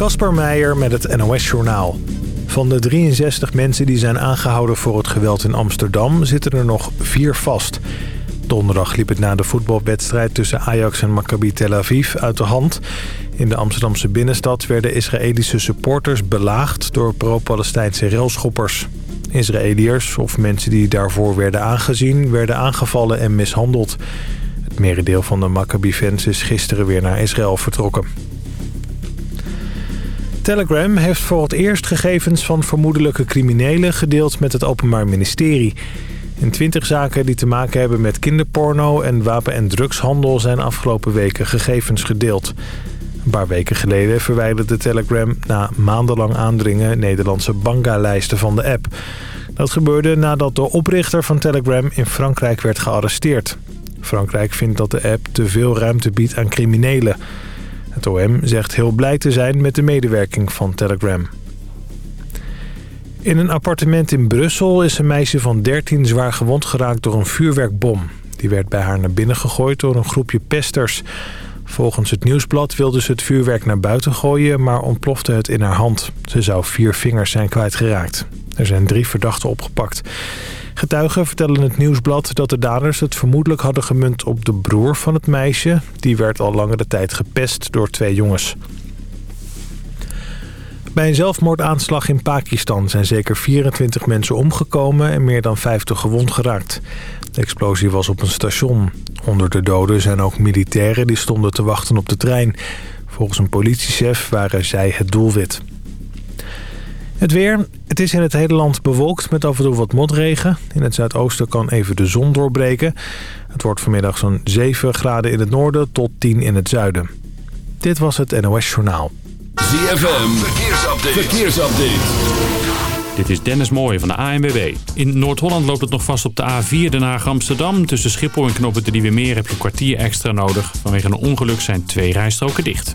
Kasper Meijer met het NOS-journaal. Van de 63 mensen die zijn aangehouden voor het geweld in Amsterdam... zitten er nog vier vast. Donderdag liep het na de voetbalwedstrijd tussen Ajax en Maccabi Tel Aviv uit de hand. In de Amsterdamse binnenstad werden Israëlische supporters belaagd... door pro-Palestijnse railschoppers. Israëliërs of mensen die daarvoor werden aangezien... werden aangevallen en mishandeld. Het merendeel van de Maccabi-fans is gisteren weer naar Israël vertrokken. Telegram heeft voor het eerst gegevens van vermoedelijke criminelen gedeeld met het Openbaar Ministerie. In twintig zaken die te maken hebben met kinderporno en wapen- en drugshandel zijn afgelopen weken gegevens gedeeld. Een paar weken geleden verwijderde Telegram na maandenlang aandringen Nederlandse banga-lijsten van de app. Dat gebeurde nadat de oprichter van Telegram in Frankrijk werd gearresteerd. Frankrijk vindt dat de app te veel ruimte biedt aan criminelen. Het OM zegt heel blij te zijn met de medewerking van Telegram. In een appartement in Brussel is een meisje van 13 zwaar gewond geraakt door een vuurwerkbom. Die werd bij haar naar binnen gegooid door een groepje pesters. Volgens het nieuwsblad wilde ze het vuurwerk naar buiten gooien, maar ontplofte het in haar hand. Ze zou vier vingers zijn kwijtgeraakt. Er zijn drie verdachten opgepakt. Getuigen vertellen het nieuwsblad dat de daders het vermoedelijk hadden gemunt op de broer van het meisje. Die werd al langere tijd gepest door twee jongens. Bij een zelfmoordaanslag in Pakistan zijn zeker 24 mensen omgekomen en meer dan 50 gewond geraakt. De explosie was op een station. Onder de doden zijn ook militairen die stonden te wachten op de trein. Volgens een politiechef waren zij het doelwit. Het weer. Het is in het hele land bewolkt met af en toe wat motregen. In het zuidoosten kan even de zon doorbreken. Het wordt vanmiddag zo'n 7 graden in het noorden tot 10 in het zuiden. Dit was het NOS Journaal. ZFM. Verkeersupdate. Verkeersupdate. Dit is Dennis Mooij van de ANWB. In Noord-Holland loopt het nog vast op de A4 Den Haag-Amsterdam. Tussen Schiphol en Knoppen de Nieuwe Meer heb je een kwartier extra nodig. Vanwege een ongeluk zijn twee rijstroken dicht.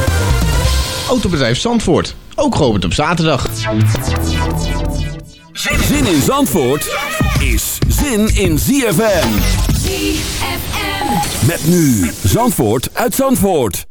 Autobedrijf Zandvoort, ook geopend op zaterdag. Zin in Zandvoort is zin in ZFM. ZFM. Met nu Zandvoort uit Zandvoort.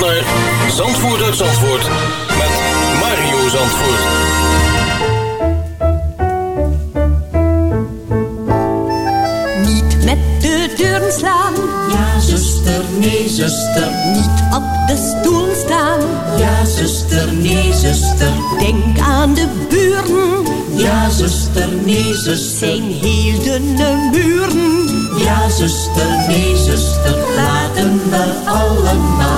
naar Zandvoort uit Zandvoort met Mario Zandvoort. Niet met de deuren slaan. Ja, zuster, nee, zuster. Niet op de stoel staan. Ja, zuster, nee, zuster. Denk aan de buren. Ja, zuster, nee, zuster. Zijn heel dunne muren. Ja, zuster, nee, zuster. Laten we allemaal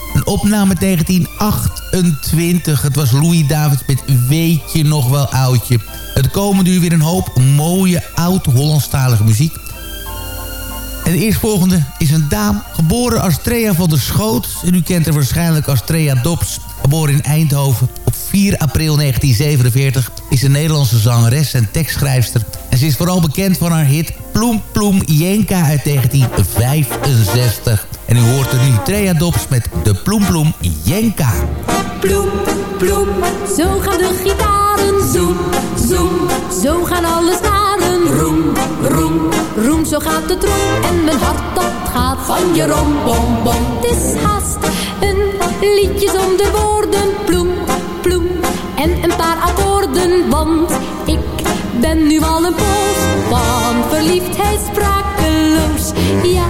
Een opname 1928. Het was Louis Davids met Weet je nog wel oudje. Het komende uur weer een hoop mooie oud-Hollandstalige muziek. En de eerstvolgende is een dame, geboren als Trea van der Schoot. En u kent haar waarschijnlijk als Trea Dobbs. Geboren in Eindhoven op 4 april 1947. Is een Nederlandse zangeres en tekstschrijfster. En ze is vooral bekend van haar hit Ploem Ploem Jenka uit 1965. En u hoort er nu Trea Dobbs met de Ploem Ploem Jenka. Ploem, ploem, zo gaan de gitaren. Zoem, zoem, zo gaan alle snaren. Roem, roem, roem, zo gaat de trom. En mijn hart dat gaat van je rom, bom, bom. Het is haast een liedje zonder woorden. Ploem, ploem, en een paar akkoorden. Want ik ben nu al een poos van verliefdheid sprakeloos. Ja,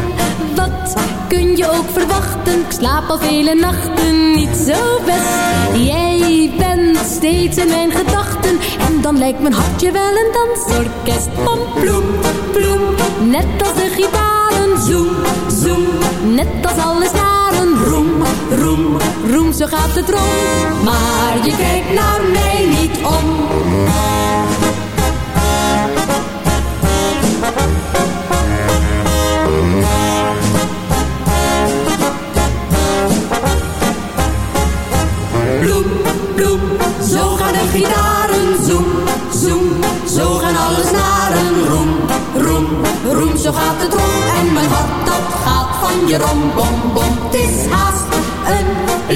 wat kun je ook verwachten? Ik slaap al vele nachten niet zo best. Jij bent steeds in mijn gedachten. En dan lijkt mijn hartje wel een dansorkest. Pom, ploem, ploem, net als de gitaren. Zoem, zoem, net als alle snaren. Roem, roem, roem, zo gaat het rond. Maar je kijkt naar mij niet om. Bloem, bloem. Zo gaan de gitaren zoem, zoem. Zo gaan alles naar een roem, roem, roem. Zo gaat het rond en mijn hart dat gaat van je rom, bom, bom. Het is haast een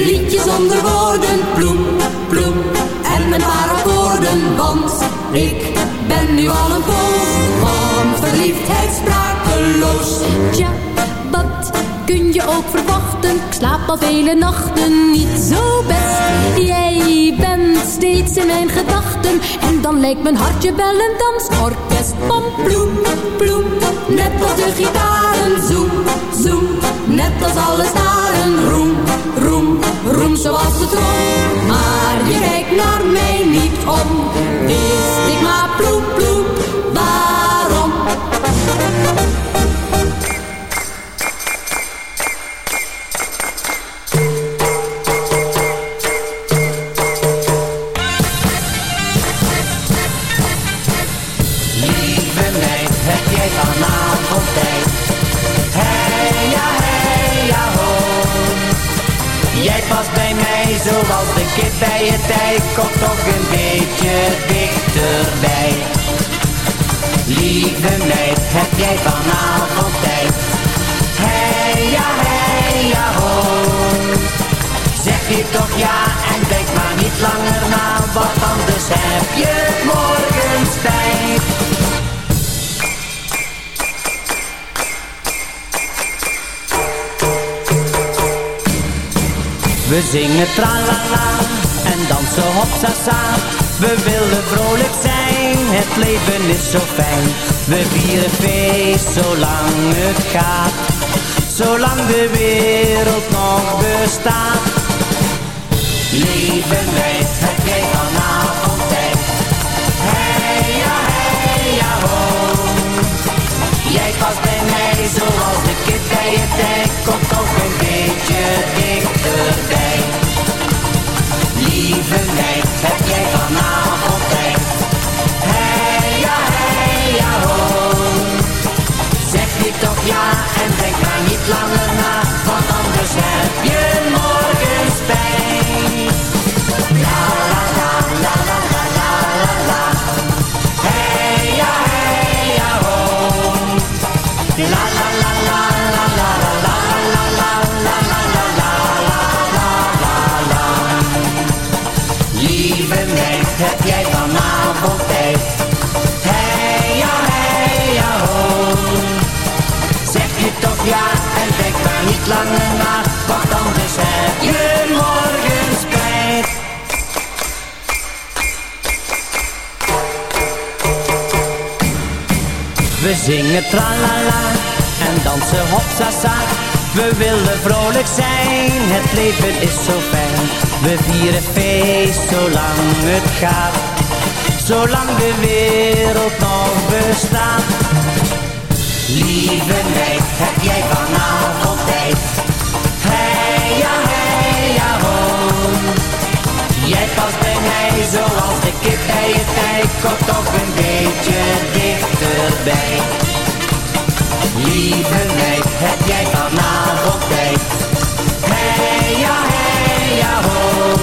liedje zonder woorden, bloem, bloem. En mijn paar akkoorden, want ik ben nu al een poos van verliefdheid sprakeloos. Tja, kun je ook verwachten? Ik slaap al vele nachten niet zo best. Jij bent steeds in mijn gedachten. En dan lijkt mijn hartje wel een dansorkest. Van bloem, bloem, net als de gitaren. Zoem, zoem, net als alles daar een roem, roem, roem zoals de trom. Maar je kijkt naar mij niet om. Wist ik maar ploep, ploep, bij het ei. Kom toch een beetje dichterbij. Lieve meid, heb jij vanavond tijd? Hey ja, hey ja ho. Zeg je toch ja en denk maar niet langer na, want anders heb je morgen spijt. We zingen tralala We willen vrolijk zijn, het leven is zo fijn. We vieren feest zolang het gaat, zolang de wereld nog bestaat. Lieve meid, heb jij vanavond tijd? Hey ja, hey ja ho. Jij past bij mij zoals de kip bij het ei. Kom toch een beetje dichterbij. Lieve meid, heb jij vanavond tijd? Hey ja, hey ja ho. Zeg je toch ja en denk maar niet langer na, want anders heb je morgen spijt. Niet langer na, want anders heb je morgen spijt. We zingen tralala en dansen hopsasa. We willen vrolijk zijn, het leven is zo fijn. We vieren feest zolang het gaat, zolang de wereld nog bestaat. Lieve meid, heb jij vanavond Hey ja, hey ja zoals de kip bij het ei. Kom toch een beetje dichterbij. Lieve meid, heb jij vanavond tijd? Hey ja, hey ja ho.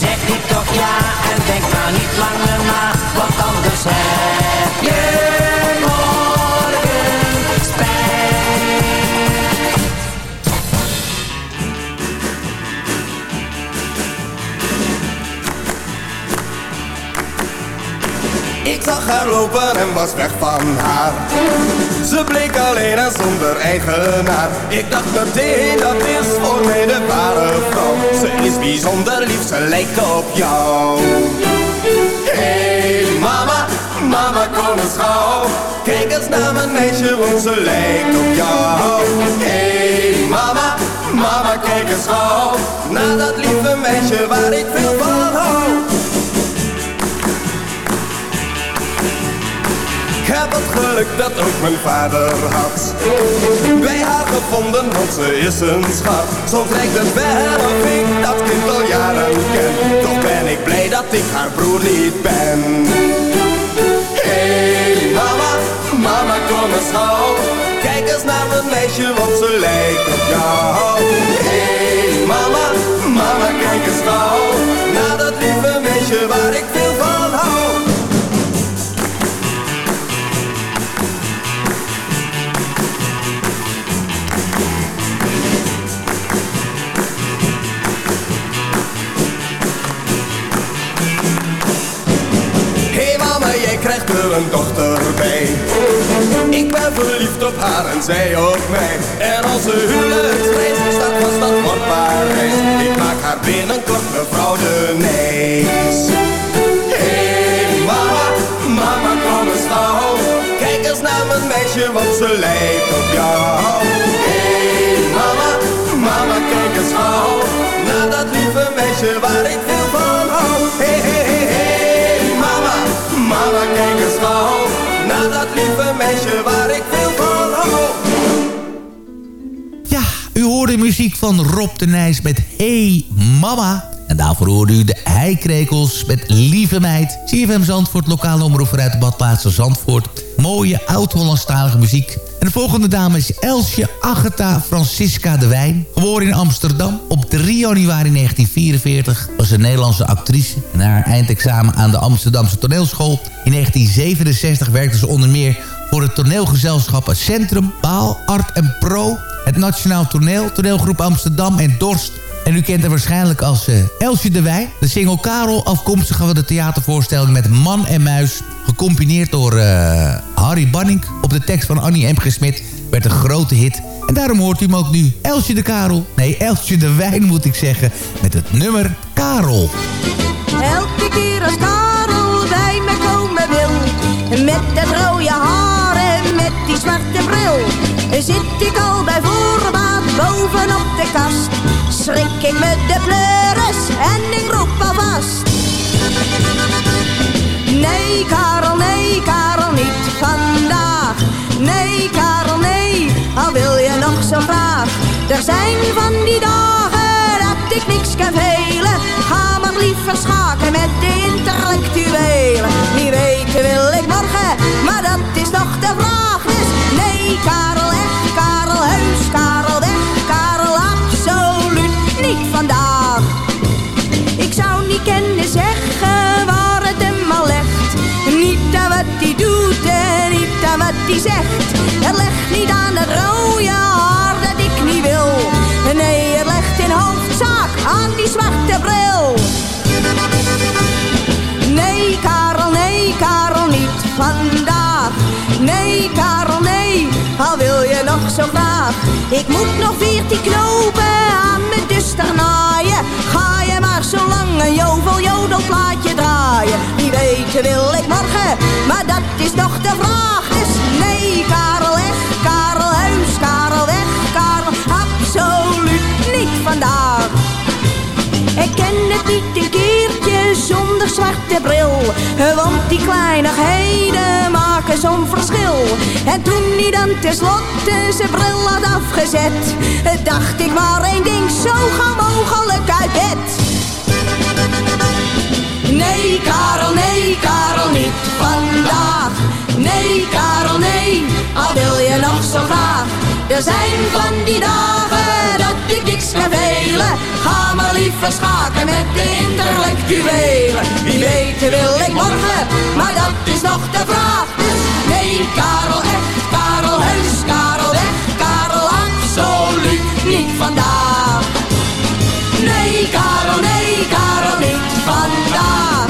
Zeg je toch ja en denk maar niet langer na, want anders heb je En was weg van haar. Ze bleek alleen en zonder eigenaar. Ik dacht meteen dat is voor vrouw. Ze is bijzonder lief, ze lijkt op jou. Hey mama, mama kom eens gauw. Kijk eens naar mijn meisje, want ze lijkt op jou. Hey mama, mama kijk eens gauw. Naar dat lieve meisje waar ik veel van hou. Heb het geluk dat ook mijn vader had. Bij haar gevonden, want ze is een schat. Zo lijkt het wel of ik dat kind al jaren ken. Toch ben ik blij dat ik haar broer niet ben. Hey mama, mama kom eens gauw. Kijk eens naar mijn meisje, want ze lijkt op jou. Hey mama, mama kijk eens gauw. Meisje waar ik veel een dochter bij. Ik ben verliefd op haar en zij op mij. En onze huwelijksreis staat vast, dat wordt Parijs. Ik maak haar binnenkort mevrouw de Nijs. Hey mama, mama kom eens gauw. Kijk eens naar mijn meisje, want ze lijkt op jou. Hey mama, mama kijk eens gauw. Naar dat lieve meisje waar ik waar ik veel van hou. Ja, u hoorde muziek van Rob de Nijs met Hey Mama. En daarvoor hoorde u de Heikrekels met Lieve Meid. CFM Zandvoort, lokale omroep vanuit de badplaats van Zandvoort. Mooie oud-Hollandstalige muziek. En de volgende dame is Elsje Agatha Francisca de Wijn. Geboren in Amsterdam op 3 januari 1944. Was een Nederlandse actrice. Na haar eindexamen aan de Amsterdamse toneelschool... in 1967 werkte ze onder meer voor het toneelgezelschap Centrum, Baal, Art en Pro... het Nationaal Toneel, toneelgroep Amsterdam en Dorst... En u kent haar waarschijnlijk als uh, Elsje de Wijn. De single Karel, afkomstig van de theatervoorstelling met Man en Muis. Gecombineerd door uh, Harry Banning op de tekst van Annie M. Werd een grote hit. En daarom hoort u hem ook nu. Elsje de Karel. Nee, Elsje de Wijn moet ik zeggen. Met het nummer Karel. Elke keer als Karel bij me komen wil. Met dat rode haar en met die zwarte bril. Zit ik al bij voorbaat bovenop de kast. Schrik ik met de pleuris en ik roep alvast. Nee, Karel, nee, Karel, zo. Er zijn van die dagen dat ik niks kan velen. Ga maar liever schaken met de intellectuelen. Wie weet wil ik morgen, maar dat is nog de vraag. Dus nee, Karel, echt, Karel, heus, Karel, weg, Karel, absoluut niet vandaag. Ik zou niet kennen zeggen waar het hem al legt. Niet aan wat hij doet en niet aan wat hij zegt. Het legt vandaag. Nee, Karel, nee, al wil je nog zo graag. Ik moet nog veertien knopen aan mijn duster naaien. Ga je maar zo lang een jovel jodelplaatje draaien. Wie weet wil ik morgen, maar dat is nog de vraag. Dus nee, Karel, echt, Karel, heus, Karel, weg, Karel, absoluut niet vandaag. Ik ken het niet een zonder zwarte bril. Want die kleinigheden maken zo'n verschil. En toen hij dan tenslotte zijn bril had afgezet, dacht ik maar één ding, zo gauw mogelijk uit bed. Nee, Karel, nee, Karel, niet vandaag. Nee, Karel, nee, al wil je nog zo graag. Er zijn van die dagen dat ik niks kan velen. Ga maar liever schaken met de Wie weet wil ik morgen, maar dat is nog de vraag. Dus nee, Karel, echt, Karel, heus, Karel, weg, Karel, absoluut niet vandaag. Nee, Karel, nee, Karel, niet vandaag.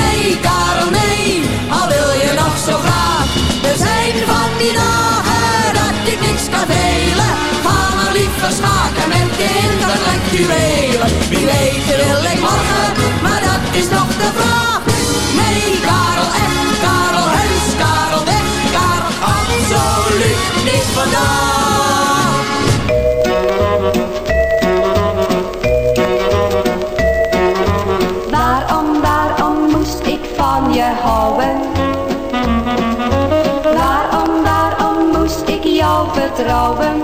Nee, Karel, nee, al wil je nog zo graag. Er zijn van die dagen dat ik niks kan velen. Ga maar liever schaken met de intellectuelen. Wie weet wil Nee, Karel, echt, Karel, heus, Karel, weg, Karel, absoluut niet vandaag. Waarom, waarom moest ik van je houden? Waarom, waarom moest ik jou vertrouwen?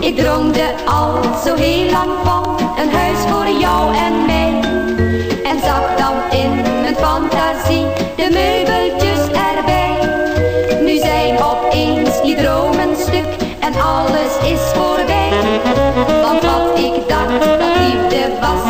Ik droomde al zo heel lang van een huis voor jou en mij. En zag dan in mijn fantasie de meubeltjes erbij. Nu zijn opeens die dromen stuk en alles is voorbij. Want wat ik dacht dat liefde was,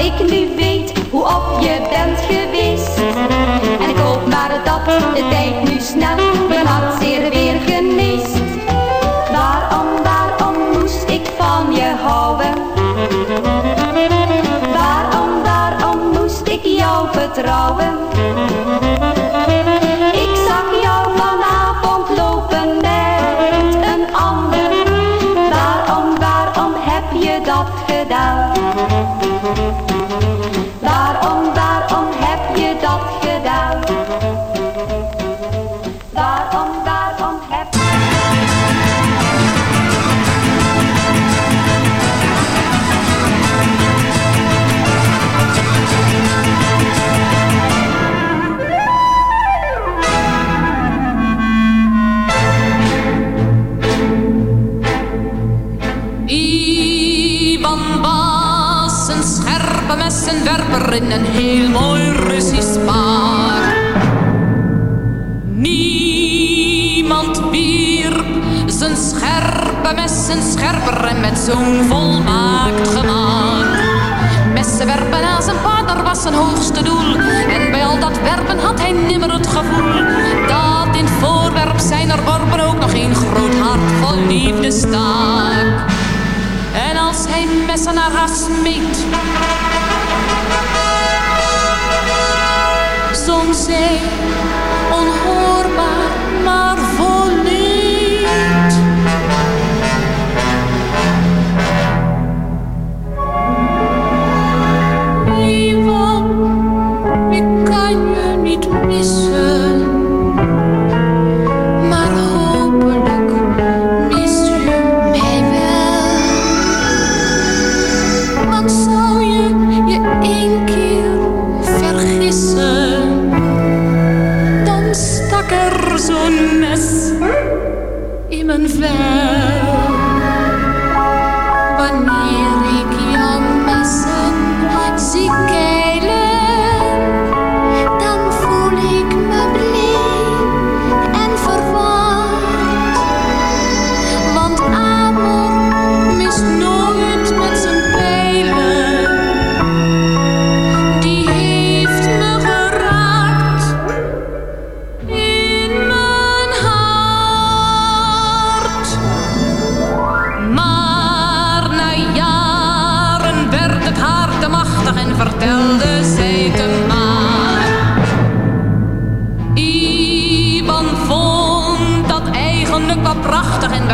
ik nu weet hoe op je bent geweest. En ik hoop maar dat de tijd nu snel mijn hart zeer weer geneest. Waarom, waarom moest ik van je houden? Waarom, waarom moest ik jou vertrouwen? Messenwerper in een heel mooi Russisch paar. Niemand wierp zijn scherpe messen scherper en met zo'n volmaakt gemaakt. Messen werpen aan zijn partner was zijn hoogste doel. En bij al dat werpen had hij nimmer het gevoel dat in voorwerp zijn er ook nog een groot hart vol liefde staak. En als hij messen naar haar smeet, zong zij onhoorbaar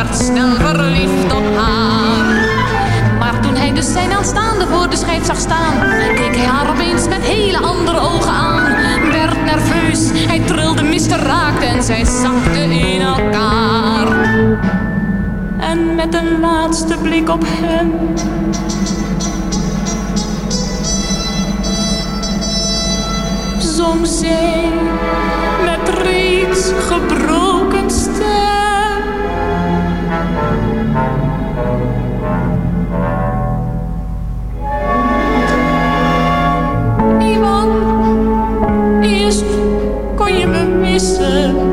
werd snel verliefd op haar. Maar toen hij dus zijn aanstaande voor de schijf zag staan, keek hij haar opeens met hele andere ogen aan. Werd nerveus, hij trilde, miste, raakte en zij zakte in elkaar. En met een laatste blik op hem zong zij met reeds gebroken listen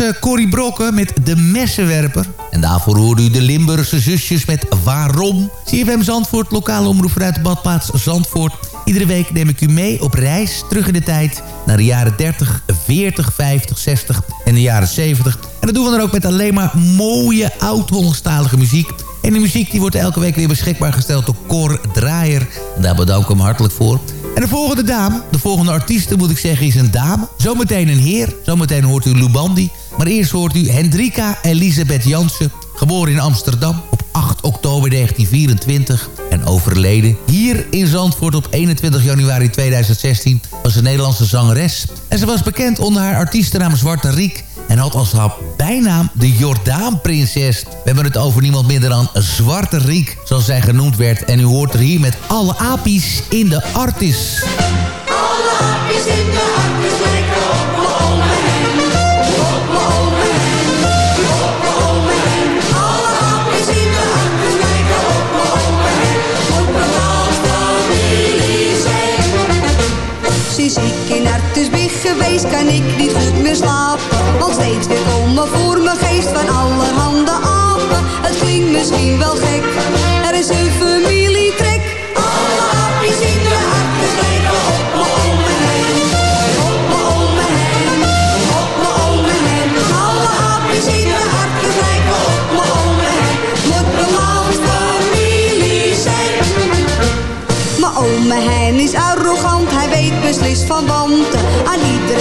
eh Corrie Brokken met De Messenwerper. En daarvoor hoorde u de Limburgse zusjes met Waarom. CFM Zandvoort, lokale omroep vanuit de badplaats Zandvoort. Iedere week neem ik u mee op reis terug in de tijd... naar de jaren 30, 40, 50, 60 en de jaren 70. En dat doen we dan ook met alleen maar mooie oud-Hollandstalige muziek... En die muziek die wordt elke week weer beschikbaar gesteld door Cor Draaier. Daar bedank ik hem hartelijk voor. En de volgende dame, de volgende artieste moet ik zeggen, is een dame. Zometeen een heer, zometeen hoort u Lubandi. Maar eerst hoort u Hendrika Elisabeth Jansen, geboren in Amsterdam op 8 oktober 1924 en overleden hier in Zandvoort op 21 januari 2016 was een Nederlandse zangeres. En ze was bekend onder haar artiestennaam Zwarte Riek en had als haar bijnaam de Jordaanprinses. We hebben het over niemand minder dan Zwarte Riek, zoals zij genoemd werd. En u hoort er hier met alle apies in de artis. Alle hapjes in de geweest kan ik niet goed meer slapen. Want steeds weer komen voor mijn geest van allerhande apen. Het klinkt misschien wel gek, er is een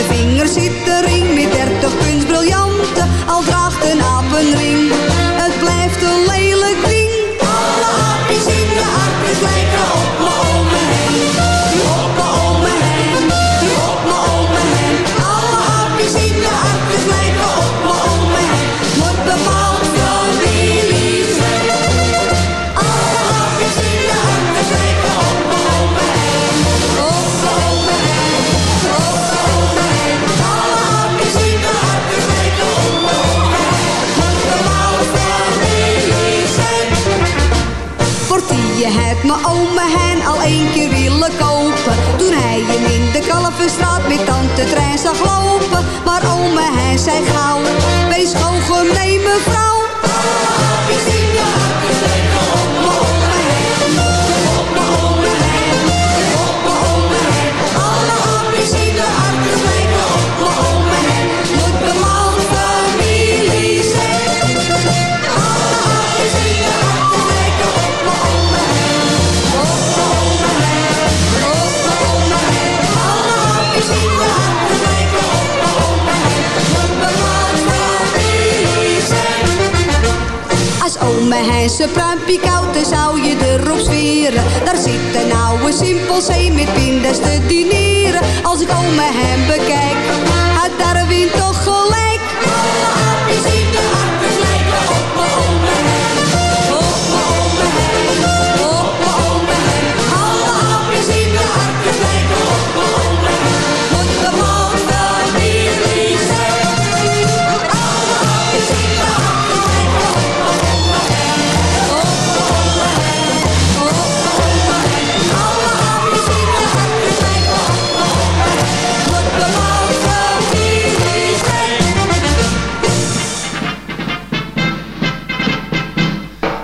vinger zit een ring met dertig kunstbriljanten. Al draagt een aap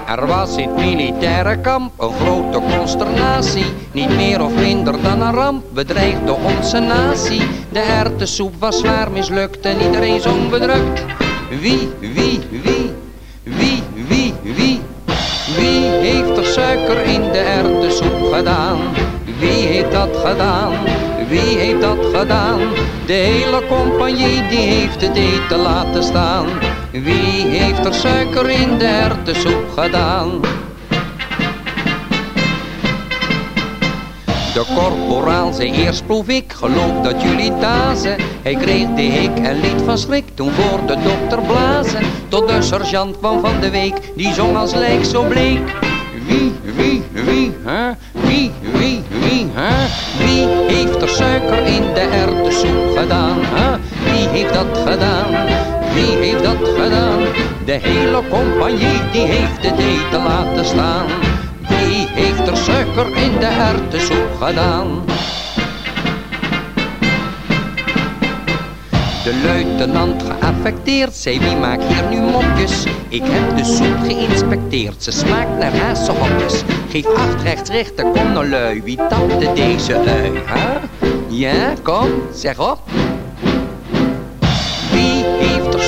Er was in het militaire kamp een grote consternatie. Niet meer of minder dan een ramp bedreigde onze natie. De hertensoep was zwaar mislukt en iedereen zong bedrukt. Wie, wie, wie, wie, wie, wie, wie heeft er suiker in de erwtensoep gedaan? Wie heeft dat gedaan? Wie heeft dat gedaan? De hele compagnie die heeft het eten laten staan. Wie heeft er suiker in de hertensoep gedaan? De korporaal zei eerst proef ik, geloof dat jullie dazen. Hij kreeg de hik en liet van schrik toen voor de dokter blazen. Tot de sergeant kwam van de week, die zong als lijk zo bleek. Wie, wie, wie, hè? Wie, wie, wie, hè? Wie heeft er suiker in de erwtensoep gedaan, hè? Wie heeft dat gedaan? Wie heeft dat gedaan? De hele compagnie die heeft het eten laten staan. Wie heeft er suiker in de erwtensoep gedaan? De luitenant geaffecteerd zei wie maakt hier nu mopjes Ik heb de soep geïnspecteerd, ze smaakt naar hazenhokjes Geef acht rechts rechter, kom nou lui, wie tapte deze ui, hè? Ja, kom, zeg op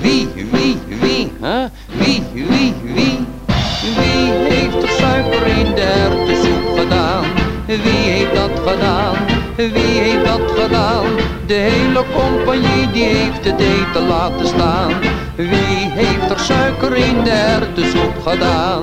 Wie, wie, wie, hè? Wie, wie, wie? Wie heeft er suiker in de erwtensoep gedaan? Wie heeft dat gedaan? Wie heeft dat gedaan? De hele compagnie die heeft het eten laten staan. Wie heeft er suiker in de erwtensoep gedaan?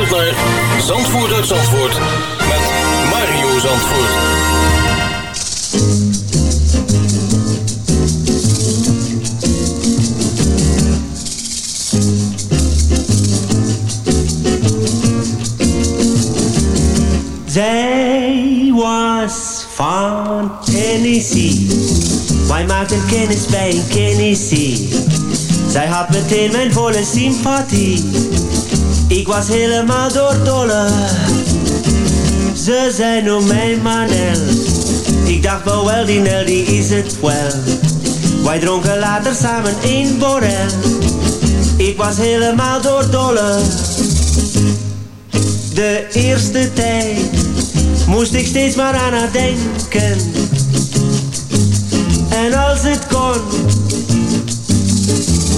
naar Zandvoort uit Zandvoort met Mario Zandvoort. Zij was van Tennessee. Wij maakten kennis bij een Tennessee. Zij had meteen mijn volle sympathie. Ik was helemaal doordolle. Ze zei noem mij Manel. Ik dacht wel wel die Nel die is het wel. Wij dronken later samen een borrel. Ik was helemaal doordolle. De eerste tijd moest ik steeds maar aan haar denken. En als het kon,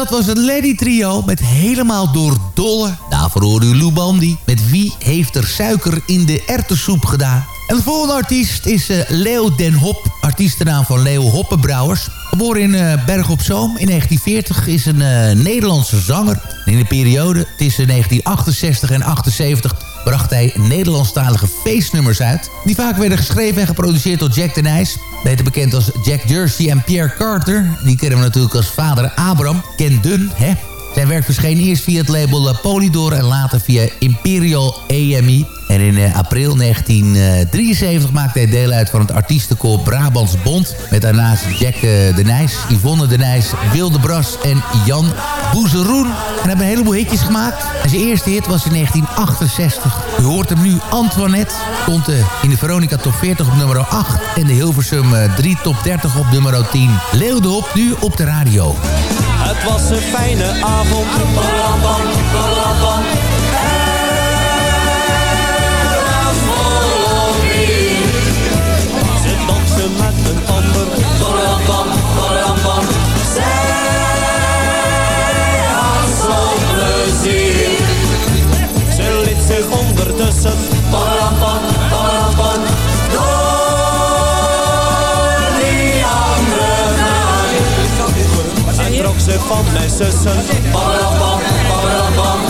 Dat was het Lady Trio met helemaal door dolle. Daarvoor hoorde u Lou Bandy met Wie heeft er suiker in de erwtensoep gedaan. En de volgende artiest is eh, Leo den Hop, artiestennaam van Leo Hoppenbrouwers. Geboren in eh, Berg op Zoom in 1940 is een eh, Nederlandse zanger. In de periode tussen 1968 en 78 bracht hij Nederlandstalige feestnummers uit... die vaak werden geschreven en geproduceerd door Jack de Nijs. Beter bekend als Jack Jersey en Pierre Carter. Die kennen we natuurlijk als vader Abraham. Ken Dun, hè? Zijn werk verscheen eerst via het label Polydor en later via Imperial AMI. En in eh, april 1973 maakte hij deel uit van het artiestenkoor Brabants Bond. Met daarnaast Jack eh, de Nijs, Yvonne de Nijs, Wilde Bras en Jan Boezeroen. En hebben een heleboel hitjes gemaakt. Zijn eerste hit was in 1968. U hoort hem nu, Antoinette. Stond eh, in de Veronica Top 40 op nummer 8. En de Hilversum eh, 3 Top 30 op nummer 10. Leeuw de Hop nu op de radio. Het was een fijne avond. ondertussen. Parapan, parapan, door die andere En trok ze van mijn zussen. Parapan, parapan.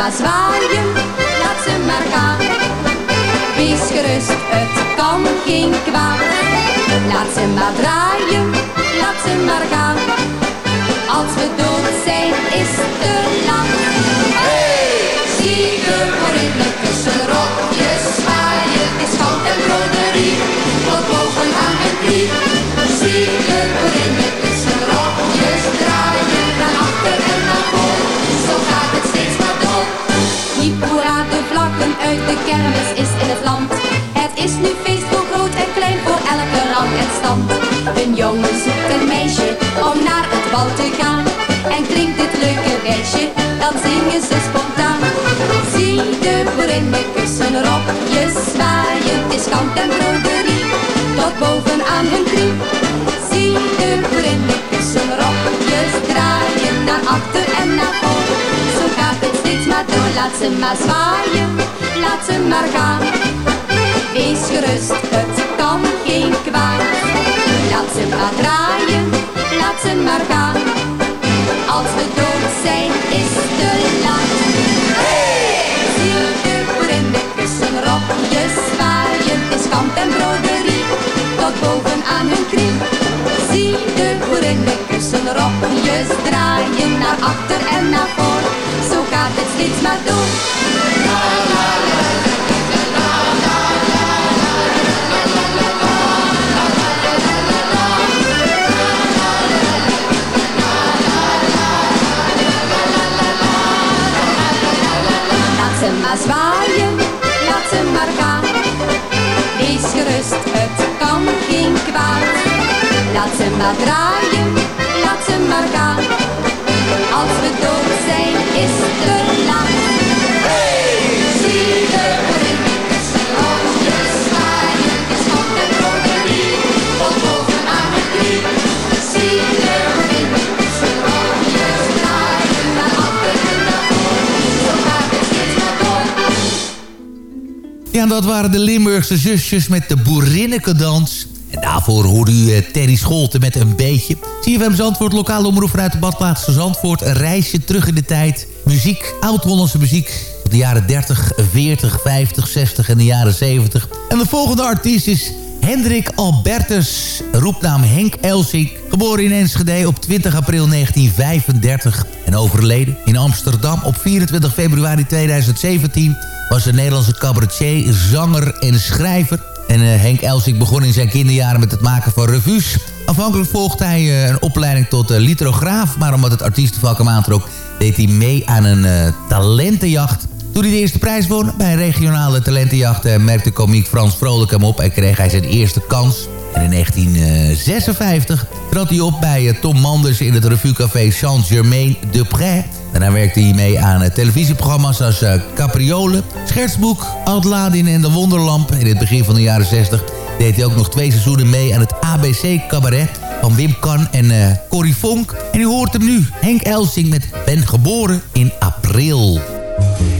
Maar zwaaien, laat ze maar gaan. Wees gerust, het kan geen kwaad. Laat ze maar draaien, laat ze maar gaan. Als we dood zijn, is te lang. Hey! Zie de boerin kussenrokjes zwaaien, is goud en broderie, tot boven aan het knie. Zie de kermis is in het land. Het is nu feest voor groot en klein, voor elke rang en stand. Een jongen zoekt een meisje om naar het bal te gaan. En klinkt dit leuke wijsje, dan zingen ze spontaan. Zie de boerin met kussen erop, je zwaaien, het is kant en broderie. Tot boven aan hun knie. Zie de boerin met kussen erop, je draaien naar achter en naar voor. Zo gaat het steeds maar door, laat ze maar zwaaien, laat ze maar gaan. Wees gerust, het kan geen kwaad. Laat ze maar draaien, laat ze maar gaan. Als we dood zijn, is te laat. Hey! Zie de met kussen erop, je zwaaien, is kant en broderie. Tot boven aan hun knie. Zie de met kussen erop, je draaien naar achter en naar voor. Gaat het steeds maar la, la, la, la, Laat ze maar zwaaien, laat ze maar gaan. Wees gerust, het kan geen kwaad. Laat ze maar draaien, laat ze maar gaan. Als we dood zijn, is het te laat. Hey! Zie de rinnikers, roosjes zwaaien, is hand en broderie, tot boven aan het knie. Zie de rinnikers, roosjes draaien, naar achter en naar voor, zo gaat het steeds maar. Ja, dat waren de Limburgse zusjes met de Boerinnekendans. En daarvoor hoorde u eh, Terry Scholten met een beetje. CFM Zandvoort, lokale omroep vanuit de badplaats Zandvoort. Een reisje terug in de tijd. Muziek, oud-Hollandse muziek. De jaren 30, 40, 50, 60 en de jaren 70. En de volgende artiest is Hendrik Albertus, roepnaam Henk Elsink. Geboren in Enschede op 20 april 1935 en overleden in Amsterdam op 24 februari 2017... was een Nederlandse cabaretier, zanger en schrijver. En uh, Henk Elsik begon in zijn kinderjaren met het maken van revues. Afhankelijk volgde hij uh, een opleiding tot uh, lithograaf. Maar omdat het artiestenvak hem aantrok, deed hij mee aan een talentenjacht. Toen hij de eerste prijs won bij een regionale talentenjacht... merkte komiek Frans Vrolijk hem op en kreeg hij zijn eerste kans. En in 1956 trad hij op bij Tom Manders in het revuecafé Saint-Germain de Prés. Daarna werkte hij mee aan televisieprogramma's als uh, Capriole, Schertsboek, Outladin en De Wonderlamp. In het begin van de jaren 60 deed hij ook nog twee seizoenen mee aan het ABC Cabaret van Wim Kan en uh, Corrie Vonk. En u hoort hem nu, Henk Elsing met Ben geboren in april.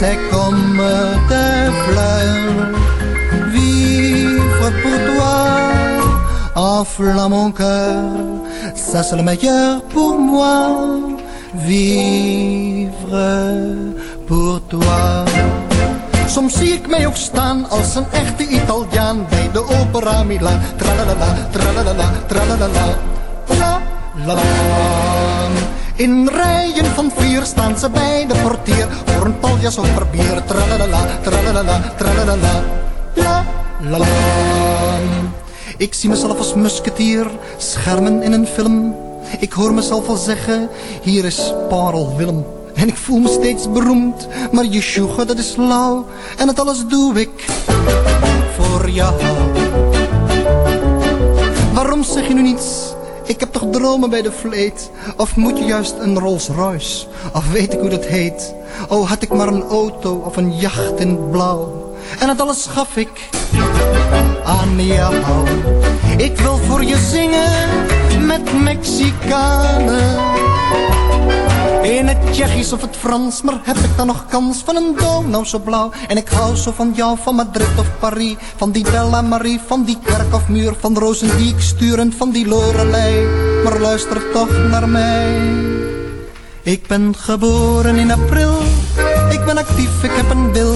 c'est comme des fleurs. Vivre pour toi, enflamme mon cœur, ça c'est le meilleur pour moi. Vivre pour toi. Soms zie ik mij ook staan als een echte Italiaan bij de opera Milan. Tralalala, tralalala, tralalala, la la la. In rijen van vier staan ze bij de portier voor een paljas per bier. Tralalala, tralalala, tralalala, la la la. Ik zie mezelf als musketier, schermen in een film. Ik hoor mezelf al zeggen, hier is Parel Willem. En ik voel me steeds beroemd, maar je sjoegen dat is lauw. En het alles doe ik voor jou. Waarom zeg je nu niets? Ik heb toch dromen bij de vleet? Of moet je juist een Rolls Royce? Of weet ik hoe dat heet? Oh, had ik maar een auto of een jacht in blauw. En het alles gaf ik aan jou. Ik wil voor je zingen met Mexicanen. In het Tsjechisch of het Frans, maar heb ik dan nog kans van een nou zo blauw? En ik hou zo van jou, van Madrid of Paris, van die Bella Marie, van die kerk of muur, van de rozen die ik stuur en van die Lorelei. Maar luister toch naar mij. Ik ben geboren in april, ben actief, ik heb een wil.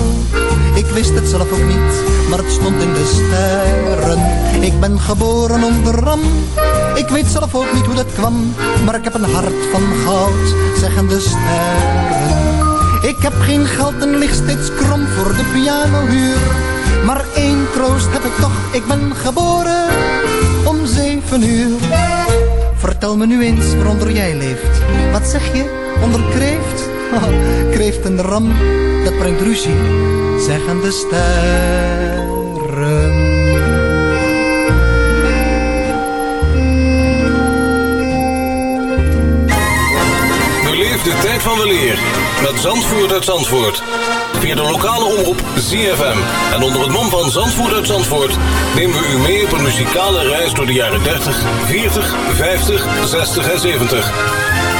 Ik wist het zelf ook niet, maar het stond in de sterren. Ik ben geboren onder ram, ik weet zelf ook niet hoe dat kwam. Maar ik heb een hart van goud, zeggen de sterren. Ik heb geen geld en lig steeds krom voor de pianohuur. Maar één troost heb ik toch, ik ben geboren om zeven uur. Vertel me nu eens waaronder jij leeft. Wat zeg je? Onder kreeft? Kreeft en ram, dat brengt ruzie, zeggen de sterren. Beleef de tijd van weleer met Zandvoort uit Zandvoort. Via de lokale omroep ZFM. En onder het mom van Zandvoort uit Zandvoort... nemen we u mee op een muzikale reis door de jaren 30, 40, 50, 60 en 70...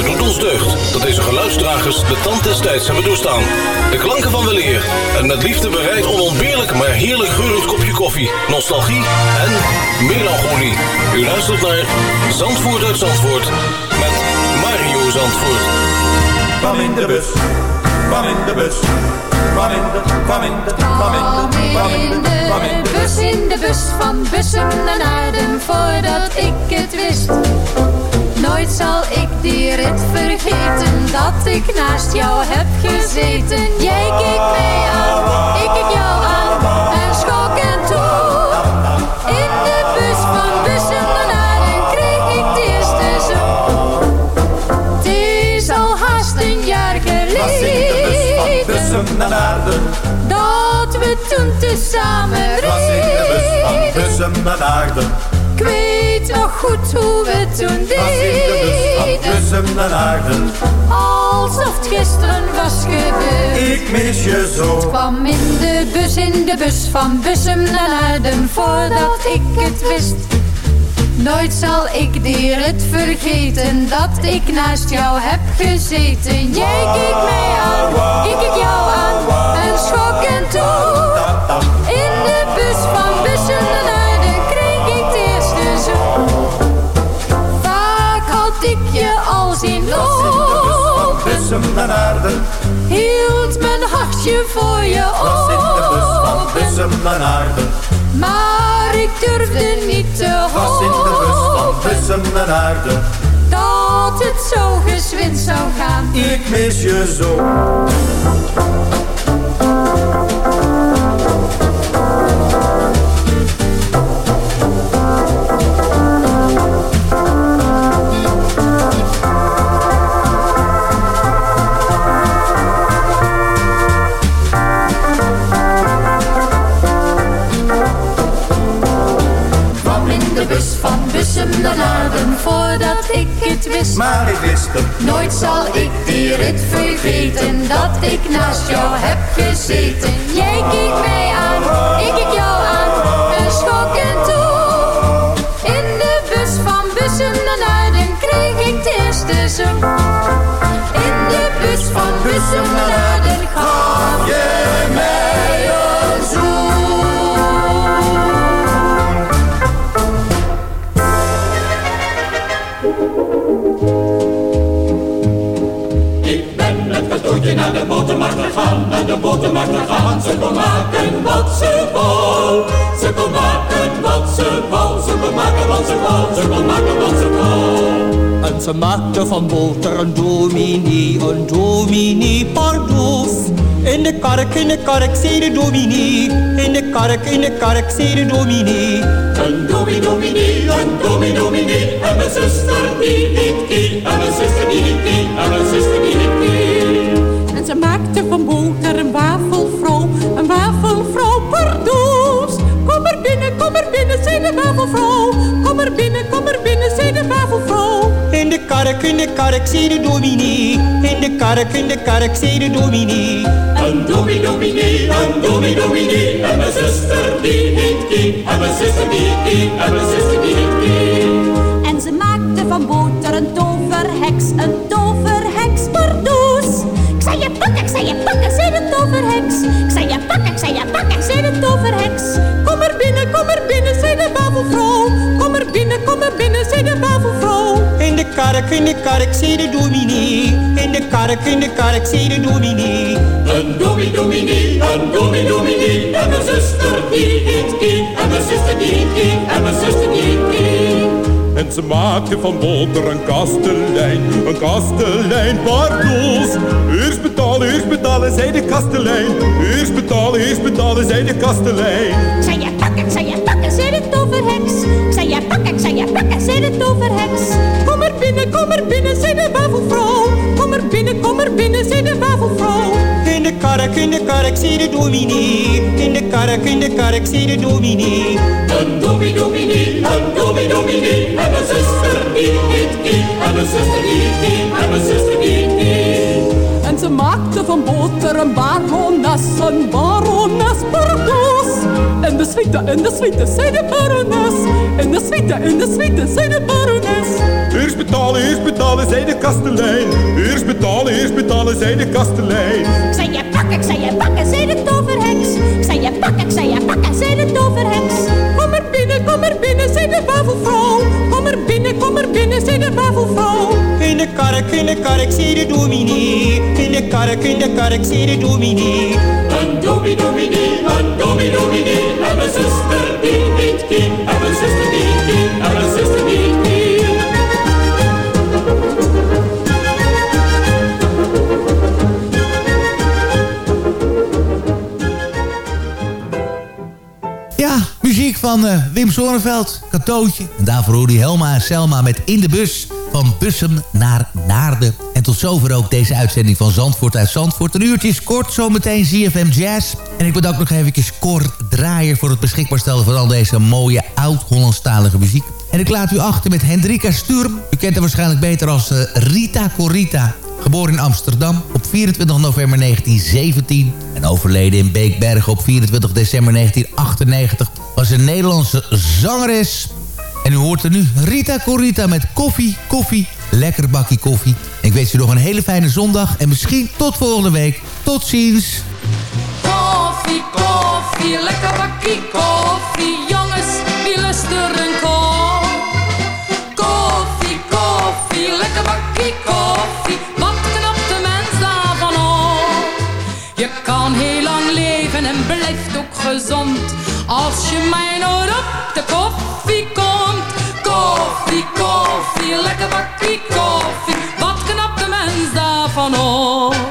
Het doet ons deugd dat deze geluidsdragers de tand des tijds hebben doorstaan. De klanken van weleer en met liefde bereid onontbeerlijk maar heerlijk geurend kopje koffie, nostalgie en melancholie. U luistert naar Zandvoort uit Zandvoort met Mario Zandvoort. Kwam in de bus, kwam in de bus, kwam in de, kwam in de, kwam in de, kwam in de, kwam in de bus in de bus van Bussum naar Naarden voordat ik het wist. Nooit zal ik die rit vergeten dat ik naast jou heb gezeten. Jij keek mij aan, ik keek jou aan en schok en toe. In de bus van Bussum naar Naarden kreeg ik de eerste zoen. Het is al haast een jaar geleden dat we toen tezamen Was in de bus van reden. Naar Naarden. Ik weet nog goed hoe we toen Was in de bus van deden. Bussum naar Naarden. Alsof het gisteren was gebeurd. Ik mis je zo. kwam in de bus, in de bus van Bussum naar Naarden voordat ik het wist. Nooit zal ik die rit vergeten dat ik naast jou heb gezeten. Jij keek mij aan, ik keek jou aan en schok en toe. In de bus van hartje voor je Was in de bus van. Bussum naar Naarden. Maar ik durfde niet te Was in de bus van hopen Bussum naar Naarden. dat het zo gezwind zou gaan. Ik mis je zo. De bus van Bussum naar Naarden voordat ik het wist. Maar ik wist het. Nooit zal ik die rit vergeten dat ik naast jou heb gezeten. Jij keek mij aan, ik keek jou aan en schok en toe. In de bus van Bussum naar kreeg ik de eerste zoen. In de bus van Bussum naar gaf je mij cadeautje naar de botermarkt gegaan, naar de botermarkt gegaan. Ze kon maken wat ze wou. Ze kon maken wat ze wou. Ze kon maken wat ze wou. Ze kon maken wat ze wou. En ze maakte van boter een dominee, een dominee pardoes. In de kark, in de kark, zei de dominee. In de kark, in de kark, zei de dominee. Een domi dominee, een domi dominee. En mijn zuster die niet die. En mijn zuster die niet die. En mijn zuster die niet die. Van boter een wafelvrouw, een wafelvrouw pardoes. Kom er binnen, kom er binnen, zei de wafelvrouw. Kom er binnen, kom er binnen, zei de wafelvrouw. In de kark, in de kark, zei de dominee. In de kark, in de kark, zei de dominee. Een domi dominee, een domi dominee. En mijn zuster die niet die. En mijn zuster die niet die. En mijn zuster die die. En ze maakte van boter een toverheks, toverheks. Kom er binnen, kom er binnen, zei de wafelvrouw. Kom er binnen, kom er binnen, zei de wafelvrouw. In de kark, in de kark, zei de dominee. In de kark, in de kark, zei de dominee. Een domi dominee, een domi dominee. En mijn zuster die niet die. En mijn zuster die niet die. En mijn zuster die niet die. En ze maakte van boter een kastelein, een kastelein pardoes. Eerst betalen, eerst betalen, zei de kastelein. Eerst betalen, eerst betalen, zei de kastelein. Zei je pakken, zei je pakken, zei de toverheks. Zei je pakken, zei je pakken, zei de toverheks. Kom er binnen, kom er binnen, zei de wafelvrouw. Kom er binnen, kom er binnen, zei de wafelvrouw. In de kark, in de kark, zei de dominee. In de kark, in de kark, zei de dominee. Een domi dominee, een domi dominee. En mijn zuster die niet die. En mijn zuster die die. En mijn zuster die die. Ze maakte van boter een barones, een barones pardoes. En de suite, in de suite, zei de barones. In de suite, in de suite, zei de barones. Eerst betalen, eerst betalen, zei de kastelein. Eerst betalen, eerst betalen, zei de kastelein. Ik zei je pakken, ik zei je pakken, zei de toverheks. Ik zei je pakken, ik zei je pakken, zei de toverheks. Kom er binnen, kom er binnen, zei de bavelvrouw. Er kom er binnen, zei de bavelvrouw. In de kark, in de kark, zei de dominee. In de kark, in de kark, zei de dominee. Een domi dominee, een domi dominee. En mijn zuster die niet. En mijn zuster die kind. En mijn zuster die van eh, Wim Sonneveld, Katootje. En daarvoor je Helma en Selma met In de Bus van Bussum naar Naarden. En tot zover ook deze uitzending van Zandvoort uit Zandvoort. Een uurtje is kort, zometeen ZFM Jazz. En ik bedank nog even Cor Draaier voor het beschikbaar stellen van al deze mooie oud-Hollandstalige muziek. En ik laat u achter met Hendrika Sturm. U kent haar waarschijnlijk beter als eh, Rita Corita. Geboren in Amsterdam op 24 november 1917 en overleden in Beekberg op 24 december 1998... was een Nederlandse zangeres. En u hoort er nu Rita Corita met koffie, koffie, lekker bakje koffie. Ik wens u nog een hele fijne zondag en misschien tot volgende week. Tot ziens! Koffie, koffie, lekker bakkie koffie. Als je mij nooit op de koffie komt. Koffie, koffie, lekker bakkie koffie. Wat knapt de mens daarvan op?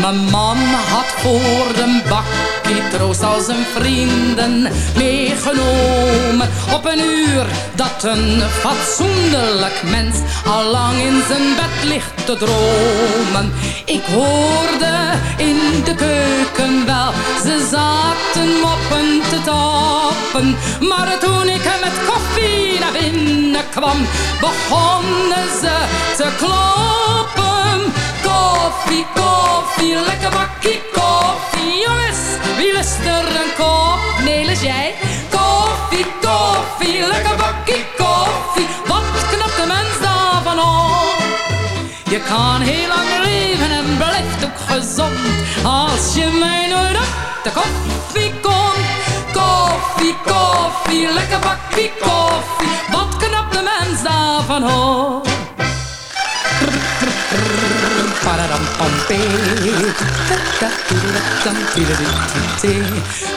Mijn man had voor de bakkie troost al zijn vrienden meegenomen. Op een uur dat een fatsoenlijk mens al lang in zijn bed ligt te dromen. Ik hoorde in de keuken wel, ze zaten moppen te tappen. Maar toen ik met koffie naar binnen kwam, begonnen ze te kloppen. Koffie, koffie, lekker bakkie koffie. Jongens, wie lust er een kop? Nelis jij? Koffie, koffie, lekker bakkie koffie. Wat knapt de mens daarvan op? Je kan heel lang leven en blijft ook gezond. Als je mij nooit op de koffie komt. Koffie, koffie, lekker bakkie koffie. Wat knapt de mens daarvan op?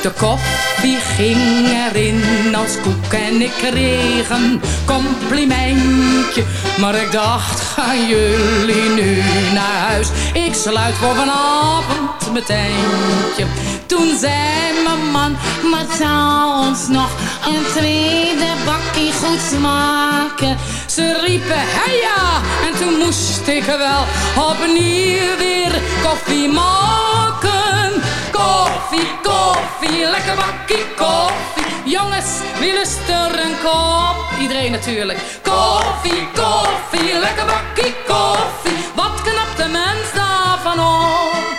De koffie ging erin als koek en ik kreeg een complimentje. Maar ik dacht, gaan jullie nu naar huis? Ik sluit voor vanavond mijn tentje. Toen zei mijn man, maar zou ons nog een tweede bakkie goed smaken? Ze riepen, hey ja, en toen moest ik wel opnieuw weer koffie maken. Koffie, koffie, lekker bakkie koffie. Jongens, wie lust er een kop? Iedereen natuurlijk. Koffie, koffie, lekker bakkie koffie. Wat knapt de mens daarvan op?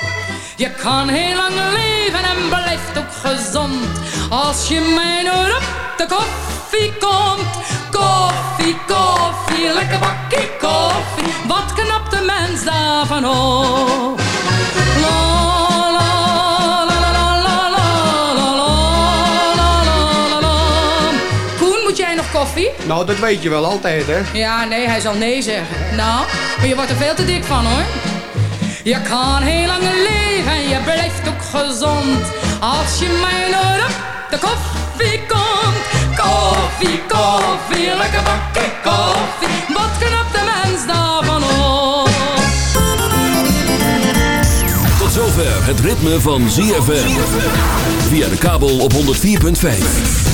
Je kan heel lang leven en blijft ook gezond. Als je mij nooit op de koffie komt. Koffie, koffie, lekker bakkie koffie. Wat knapt de mens daarvan op? Koffie? Nou, dat weet je wel altijd, hè? Ja, nee, hij zal nee zeggen. Nou, maar je wordt er veel te dik van, hoor. Je kan heel lang leven en je blijft ook gezond. Als je mij op de koffie komt. Koffie, koffie, lekker bakkie koffie. Wat knapt de mens daarvan op? Tot zover het ritme van ZFM. Via de kabel op 104.5.